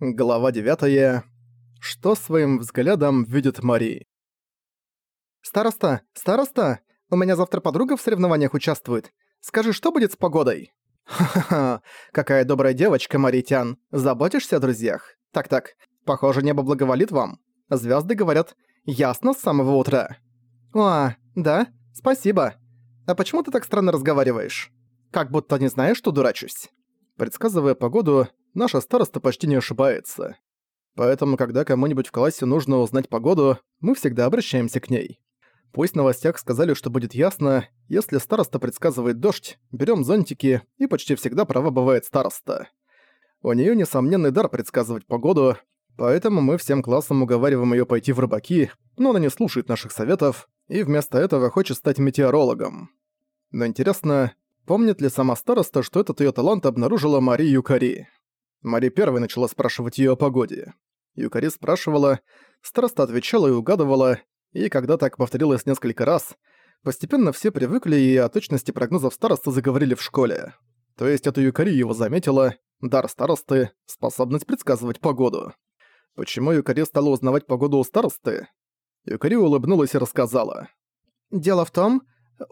Глава 9. Что своим взглядом видит Мари? «Староста! Староста! У меня завтра подруга в соревнованиях участвует. Скажи, что будет с погодой?» «Ха-ха-ха! Какая добрая девочка, Маритян! Заботишься о друзьях? Так-так, похоже, небо благоволит вам. Звезды говорят «ясно с самого утра». «О, да? Спасибо. А почему ты так странно разговариваешь? Как будто не знаешь, что дурачусь». Предсказывая погоду, наша староста почти не ошибается. Поэтому, когда кому-нибудь в классе нужно узнать погоду, мы всегда обращаемся к ней. Пусть в новостях сказали, что будет ясно, если староста предсказывает дождь, берем зонтики, и почти всегда права бывает староста. У нее несомненный дар предсказывать погоду, поэтому мы всем классом уговариваем ее пойти в рыбаки, но она не слушает наших советов и вместо этого хочет стать метеорологом. Но интересно, помнит ли сама староста, что этот ее талант обнаружила Мари Юкари? Мари первой начала спрашивать её о погоде. Юкари спрашивала, староста отвечала и угадывала, и когда так повторилось несколько раз, постепенно все привыкли и о точности прогнозов старосты заговорили в школе. То есть эту Юкари его заметила, дар старосты — способность предсказывать погоду. Почему Юкари стала узнавать погоду у старосты? Юкари улыбнулась и рассказала. «Дело в том,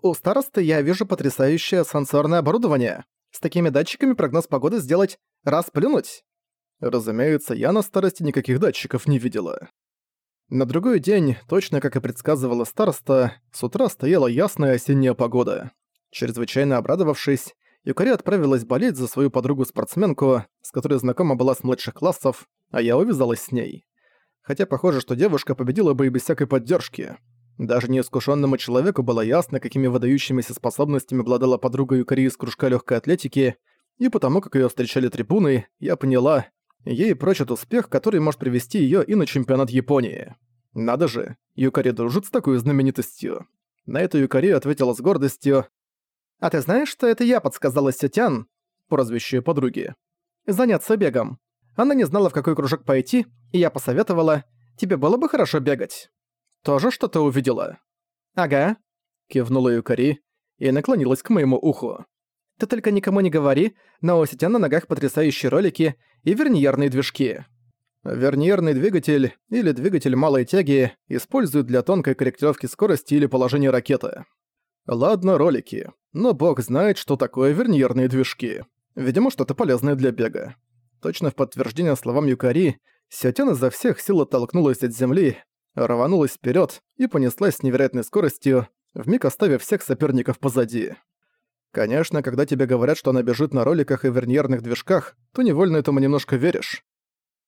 у старосты я вижу потрясающее сенсорное оборудование. С такими датчиками прогноз погоды сделать Расплюнуть? Разумеется, я на старости никаких датчиков не видела. На другой день, точно как и предсказывала староста, с утра стояла ясная осенняя погода. Чрезвычайно обрадовавшись, Юкари отправилась болеть за свою подругу-спортсменку, с которой знакома была с младших классов, а я увязалась с ней. Хотя похоже, что девушка победила бы и без всякой поддержки. Даже неискушенному человеку было ясно, какими выдающимися способностями обладала подруга Юкари из кружка легкой атлетики, и потому как ее встречали трибуны, я поняла, ей прочит успех, который может привести ее и на чемпионат Японии. Надо же, Юкари дружит с такой знаменитостью. На это Юкари ответила с гордостью. «А ты знаешь, что это я подсказала Сетян, прозвище подруги, заняться бегом? Она не знала, в какой кружок пойти, и я посоветовала, тебе было бы хорошо бегать. Тоже что-то увидела?» «Ага», — кивнула Юкари и наклонилась к моему уху. Ты только никому не говори, но у сетя на ногах потрясающие ролики и верниерные движки. Верниерный двигатель или двигатель малой тяги используют для тонкой корректировки скорости или положения ракеты. Ладно, ролики, но бог знает, что такое верниерные движки. Видимо, что-то полезное для бега. Точно в подтверждение словам Юкари, Сятян изо всех сил оттолкнулась от земли, рванулась вперед и понеслась с невероятной скоростью, вмиг оставив всех соперников позади. Конечно, когда тебе говорят, что она бежит на роликах и верниерных движках, то невольно этому немножко веришь.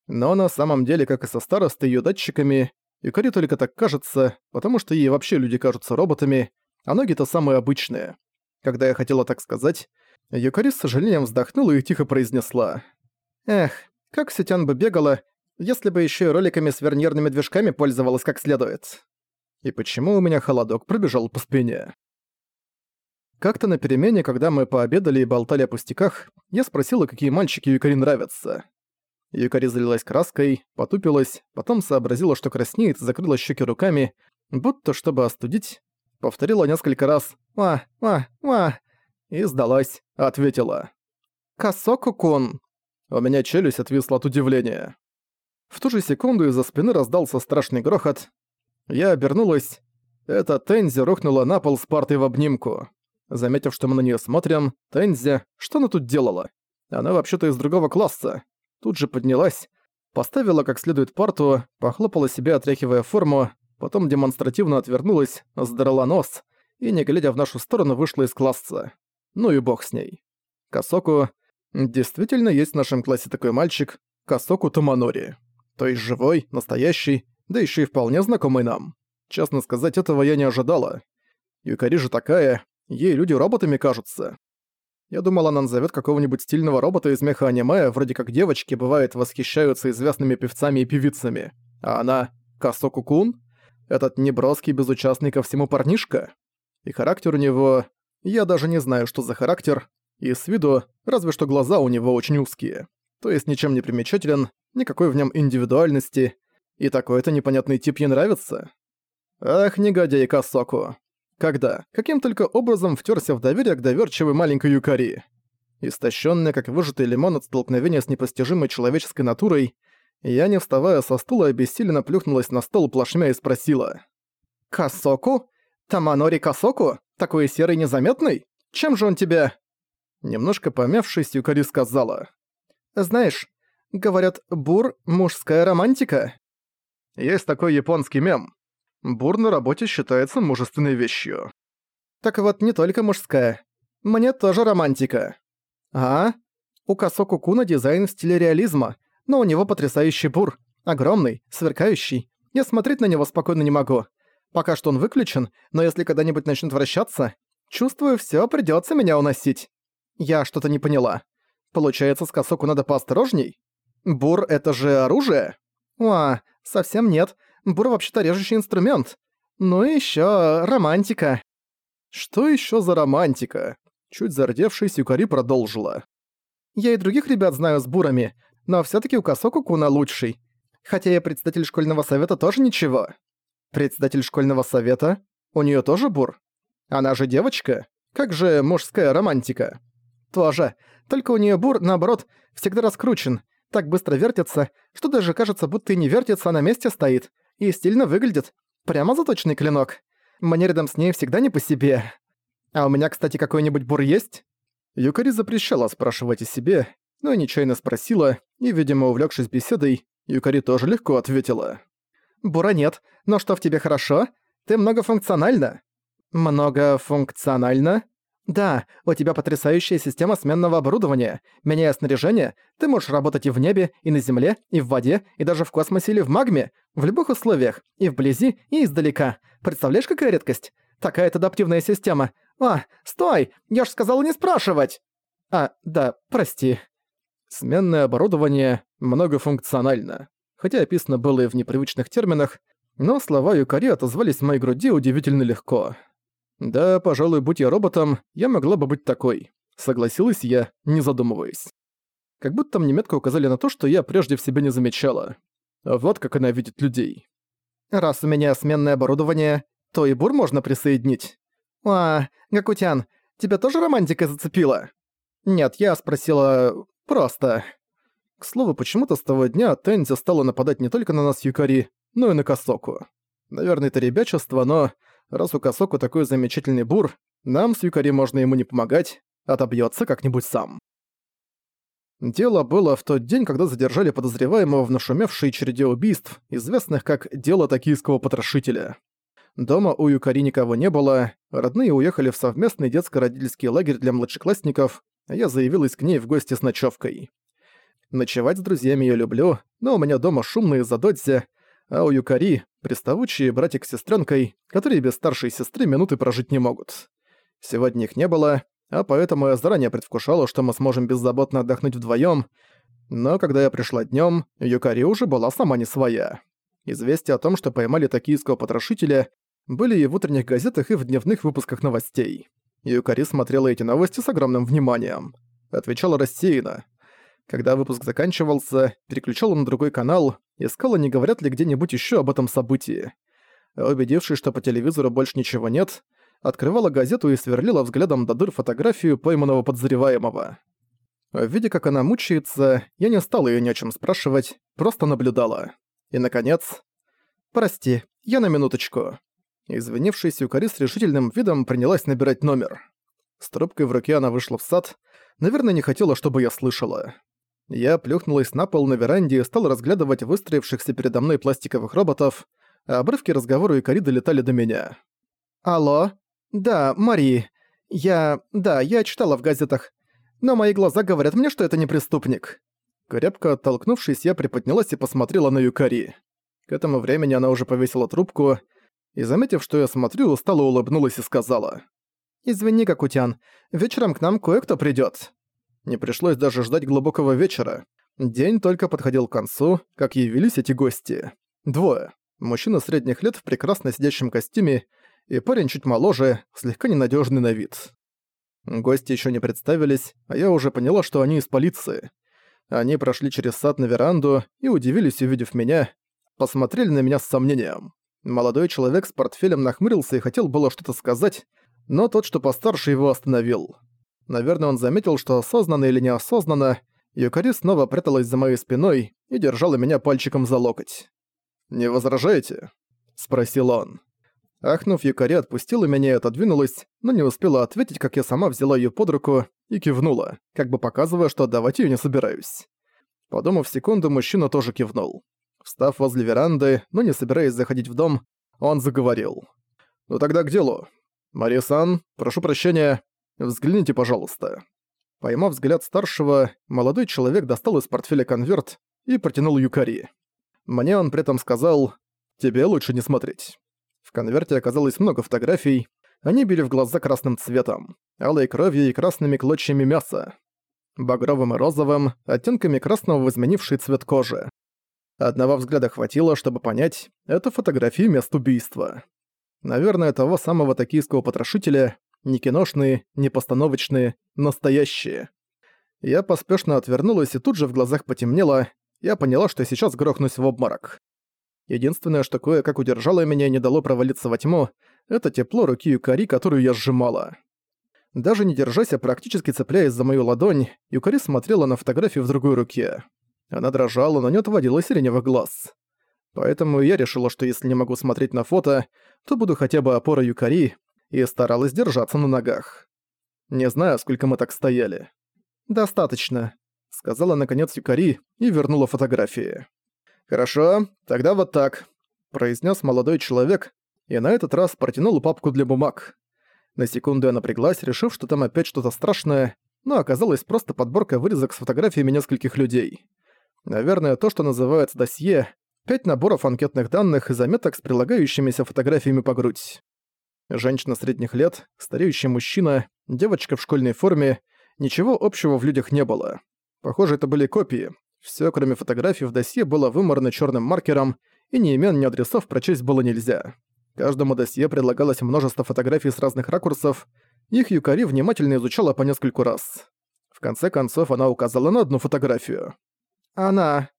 Но на самом деле, как и со старостой её датчиками, Юкари только так кажется, потому что ей вообще люди кажутся роботами, а ноги-то самые обычные. Когда я хотела так сказать, Юкари с сожалением вздохнула и тихо произнесла. «Эх, как Сютян бы бегала, если бы ещё и роликами с вернирными движками пользовалась как следует». И почему у меня холодок пробежал по спине? Как-то на перемене, когда мы пообедали и болтали о пустяках, я спросила, какие мальчики Юкари нравятся. Юкари залилась краской, потупилась, потом сообразила, что краснеет, закрыла щеки руками, будто чтобы остудить, повторила несколько раз «Ва, ва, ва» и сдалась, ответила «Косоку-кун». У меня челюсть отвисла от удивления. В ту же секунду из-за спины раздался страшный грохот. Я обернулась. Эта Тензи рухнула на пол с партой в обнимку. Заметив, что мы на неё смотрим, Тензи, что она тут делала? Она вообще-то из другого класса. Тут же поднялась, поставила как следует парту, похлопала себя, отряхивая форму, потом демонстративно отвернулась, сдрала нос и, не глядя в нашу сторону, вышла из класса. Ну и бог с ней. Косоку... Действительно есть в нашем классе такой мальчик, Косоку Томанори. То есть живой, настоящий, да ещё и вполне знакомый нам. Честно сказать, этого я не ожидала. Юкари же такая, Ей люди роботами кажутся. Я думал, она назовёт какого-нибудь стильного робота из меха-аниме, вроде как девочки, бывает, восхищаются известными певцами и певицами. А она — Касоку-кун? Этот неброский, безучастный ко всему парнишка? И характер у него... Я даже не знаю, что за характер. И с виду, разве что глаза у него очень узкие. То есть ничем не примечателен, никакой в нем индивидуальности. И такой-то непонятный тип ей нравится. Ах, негодяй Касоку. Когда? Каким только образом втерся в доверие к доверчивой маленькой Юкари? Истощенная, как выжатый лимон от столкновения с непостижимой человеческой натурой, Я, не вставая со стула, обессиленно плюхнулась на стол плашмя и спросила. «Косоку? Таманори Косоку? Такой серый незаметный? Чем же он тебя...» Немножко помявшись, Юкари сказала. «Знаешь, говорят, бур — мужская романтика». Есть такой японский мем. Бур на работе считается мужественной вещью. Так вот, не только мужская. Мне тоже романтика. А? У Косоку Куна дизайн в стиле реализма, но у него потрясающий бур. Огромный, сверкающий. Я смотреть на него спокойно не могу. Пока что он выключен, но если когда-нибудь начнет вращаться, чувствую, все придется меня уносить. Я что-то не поняла. Получается, с Косоку надо поосторожней? Бур — это же оружие? А, совсем нет. Бур вообще-то режущий инструмент. Ну и еще романтика. Что еще за романтика? Чуть зардевшись, Юкари продолжила. Я и других ребят знаю с бурами, но все таки у Косоку Куна лучший. Хотя я председатель школьного совета тоже ничего. Председатель школьного совета? У нее тоже бур? Она же девочка? Как же мужская романтика? Тоже. Только у нее бур, наоборот, всегда раскручен. Так быстро вертится, что даже кажется, будто и не вертится, а на месте стоит. И стильно выглядит. Прямо заточенный клинок. Мне рядом с ней всегда не по себе. А у меня, кстати, какой-нибудь бур есть? Юкари запрещала спрашивать о себе, но нечаянно спросила, и, видимо, увлекшись беседой, Юкари тоже легко ответила. «Бура нет, но что в тебе хорошо? Ты многофункциональна». «Многофункциональна?» «Да, у тебя потрясающая система сменного оборудования. Меняя снаряжение, ты можешь работать и в небе, и на земле, и в воде, и даже в космосе или в магме, в любых условиях, и вблизи, и издалека. Представляешь, какая редкость? Такая адаптивная система. А, стой, я ж сказала не спрашивать!» «А, да, прости». Сменное оборудование многофункционально. Хотя описано было и в непривычных терминах, но слова Юкари отозвались в моей груди удивительно легко. Да, пожалуй, будь я роботом, я могла бы быть такой. Согласилась я, не задумываясь. Как будто мне метко указали на то, что я прежде в себе не замечала. Вот как она видит людей. «Раз у меня сменное оборудование, то и бур можно присоединить». «А, Гакутян, тебя тоже романтика зацепила?» «Нет, я спросила... просто...» К слову, почему-то с того дня Тензи стала нападать не только на нас Юкари, но и на Косоку. Наверное, это ребячество, но раз у Косоку такой замечательный бур, нам с Юкари можно ему не помогать, отобьётся как-нибудь сам. Дело было в тот день, когда задержали подозреваемого в нашумевшей череде убийств, известных как «Дело токийского потрошителя». Дома у Юкари никого не было, родные уехали в совместный детско-родительский лагерь для младшеклассников, а я заявилась к ней в гости с ночевкой. Ночевать с друзьями я люблю, но у меня дома шумно из-за а у Юкари — приставучие братик с сестренкой, которые без старшей сестры минуты прожить не могут. Сегодня их не было, а поэтому я заранее предвкушала, что мы сможем беззаботно отдохнуть вдвоем. но когда я пришла днем, Юкари уже была сама не своя. Известия о том, что поймали токийского потрошителя, были и в утренних газетах, и в дневных выпусках новостей. Юкари смотрела эти новости с огромным вниманием. Отвечала рассеянно, когда выпуск заканчивался, переключала на другой канал, искала, не говорят ли где-нибудь еще об этом событии. Убедившись, что по телевизору больше ничего нет, открывала газету и сверлила взглядом до дыр фотографию пойманного подозреваемого. Видя, как она мучается, я не стала её ни о чем спрашивать, просто наблюдала. И, наконец... «Прости, я на минуточку». Извинившись, Юкари с решительным видом принялась набирать номер. С трубкой в руке она вышла в сад. Наверное, не хотела, чтобы я слышала. Я плюхнулась на пол на веранде и стал разглядывать выстроившихся передо мной пластиковых роботов, обрывки разговора и кори долетали до меня. «Алло? Да, Мари. Я... да, я читала в газетах. Но мои глаза говорят мне, что это не преступник». Крепко оттолкнувшись, я приподнялась и посмотрела на Юкари. К этому времени она уже повесила трубку, и, заметив, что я смотрю, устало улыбнулась и сказала. «Извини, Кокутян, вечером к нам кое-кто придёт». Не пришлось даже ждать глубокого вечера. День только подходил к концу, как явились эти гости. Двое. Мужчина средних лет в прекрасно сидящем костюме и парень чуть моложе, слегка ненадежный на вид. Гости еще не представились, а я уже поняла, что они из полиции. Они прошли через сад на веранду и удивились, увидев меня, посмотрели на меня с сомнением. Молодой человек с портфелем нахмурился и хотел было что-то сказать, но тот, что постарше, его остановил. Наверное, он заметил, что осознанно или неосознанно Юкари снова пряталась за моей спиной и держала меня пальчиком за локоть. «Не возражаете?» — спросил он. Ахнув, Юкари отпустила меня и отодвинулась, но не успела ответить, как я сама взяла её под руку и кивнула, как бы показывая, что отдавать её не собираюсь. Подумав секунду, мужчина тоже кивнул. Встав возле веранды, но не собираясь заходить в дом, он заговорил. «Ну тогда к делу. Мария-сан, прошу прощения, взгляните, пожалуйста». Поймав взгляд старшего, молодой человек достал из портфеля конверт и протянул Юкари. Мне он при этом сказал «Тебе лучше не смотреть». В конверте оказалось много фотографий, они били в глаза красным цветом, алой кровью и красными клочьями мяса, багровым и розовым, оттенками красного изменивший цвет кожи. Одного взгляда хватило, чтобы понять, это фотографии мест убийства. Наверное, того самого токийского потрошителя, не киношные, не постановочные, настоящие. Я поспешно отвернулась и тут же в глазах потемнело, я поняла, что сейчас грохнусь в обморок. Единственное, что кое-как удержало меня и не дало провалиться во тьму, это тепло руки Юкари, которую я сжимала. Даже не держась, а практически цепляясь за мою ладонь, Юкари смотрела на фотографию в другой руке. Она дрожала, но не отводила сиреневых глаз. Поэтому я решила, что если не могу смотреть на фото, то буду хотя бы опорой Юкари, и старалась держаться на ногах. Не знаю, сколько мы так стояли. «Достаточно», — сказала наконец Юкари и вернула фотографии. «Хорошо, тогда вот так», — произнес молодой человек, и на этот раз протянул папку для бумаг. На секунду я напряглась, решив, что там опять что-то страшное, но оказалось просто подборка вырезок с фотографиями нескольких людей. Наверное, то, что называется досье, пять наборов анкетных данных и заметок с прилагающимися фотографиями по грудь. Женщина средних лет, стареющий мужчина, девочка в школьной форме, ничего общего в людях не было. Похоже, это были копии. Все, кроме фотографий в досье, было выморано черным маркером, и ни имен, ни адресов прочесть было нельзя. Каждому досье предлагалось множество фотографий с разных ракурсов, их Юкари внимательно изучала по нескольку раз. В конце концов, она указала на одну фотографию. «Она...»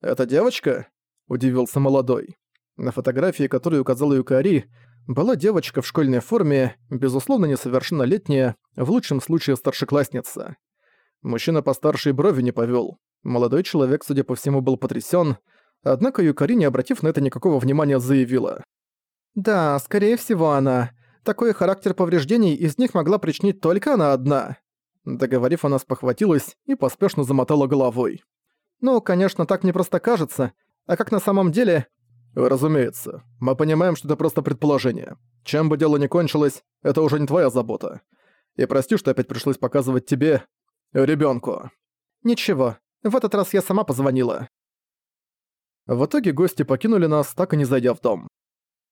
«Это девочка?» – удивился молодой. На фотографии, которую указала Юкари, была девочка в школьной форме, безусловно несовершеннолетняя, в лучшем случае старшеклассница. Мужчина постарше и брови не повёл. Молодой человек, судя по всему, был потрясён, однако Юкари, не обратив на это никакого внимания, заявила. «Да, скорее всего, она. Такой характер повреждений из них могла причинить только она одна». Договорив, она спохватилась и поспешно замотала головой. «Ну, конечно, так мне просто кажется. А как на самом деле...» «Разумеется. Мы понимаем, что это просто предположение. Чем бы дело ни кончилось, это уже не твоя забота. И прости, что опять пришлось показывать тебе... ребёнку». «Ничего. В этот раз я сама позвонила». В итоге гости покинули нас, так и не зайдя в дом.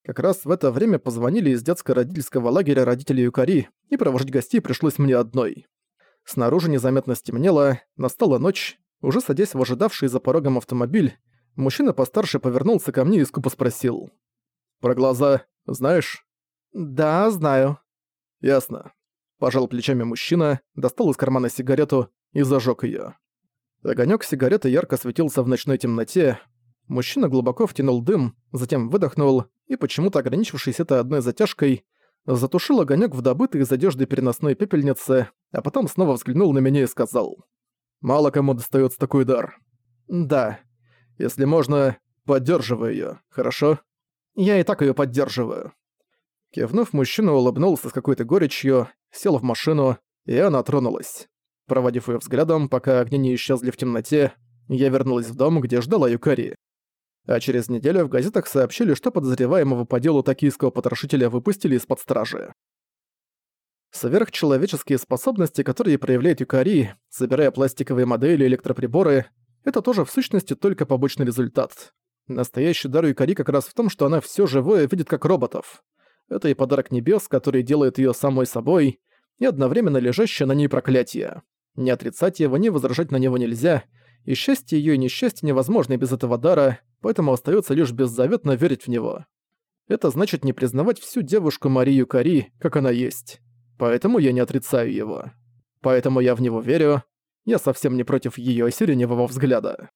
Как раз в это время позвонили из детско-родительского лагеря родителей Юкари, и провожать гостей пришлось мне одной. Снаружи незаметно стемнело, настала ночь, уже садясь в ожидавший за порогом автомобиль, мужчина постарше повернулся ко мне и скупо спросил. «Про глаза знаешь?» «Да, знаю». «Ясно». Пожал плечами мужчина, достал из кармана сигарету и зажег ее. Огонек сигареты ярко светился в ночной темноте, Мужчина глубоко втянул дым, затем выдохнул и, почему-то ограничившись этой одной затяжкой, затушил огонек в добытой из одежды переносной пепельнице, а потом снова взглянул на меня и сказал. «Мало кому достается такой дар». «Да. Если можно, поддерживай ее, хорошо?» «Я и так ее поддерживаю». Кивнув, мужчина улыбнулся с какой-то горечью, сел в машину, и она тронулась. Проводив ее взглядом, пока огни не исчезли в темноте, я вернулась в дом, где ждала Юкари а через неделю в газетах сообщили, что подозреваемого по делу токийского потрошителя выпустили из-под стражи. Сверхчеловеческие способности, которые проявляет Юкари, собирая пластиковые модели и электроприборы, это тоже в сущности только побочный результат. Настоящий дар Юкари как раз в том, что она все живое видит как роботов. Это и подарок небес, который делает ее самой собой, и одновременно лежащее на ней проклятие. Не отрицать его, не возражать на него нельзя, и счастье ее и несчастье невозможно без этого дара, поэтому остается лишь беззаветно верить в него. Это значит не признавать всю девушку Марию Кари, как она есть. Поэтому я не отрицаю его. Поэтому я в него верю. Я совсем не против ее сиреневого взгляда.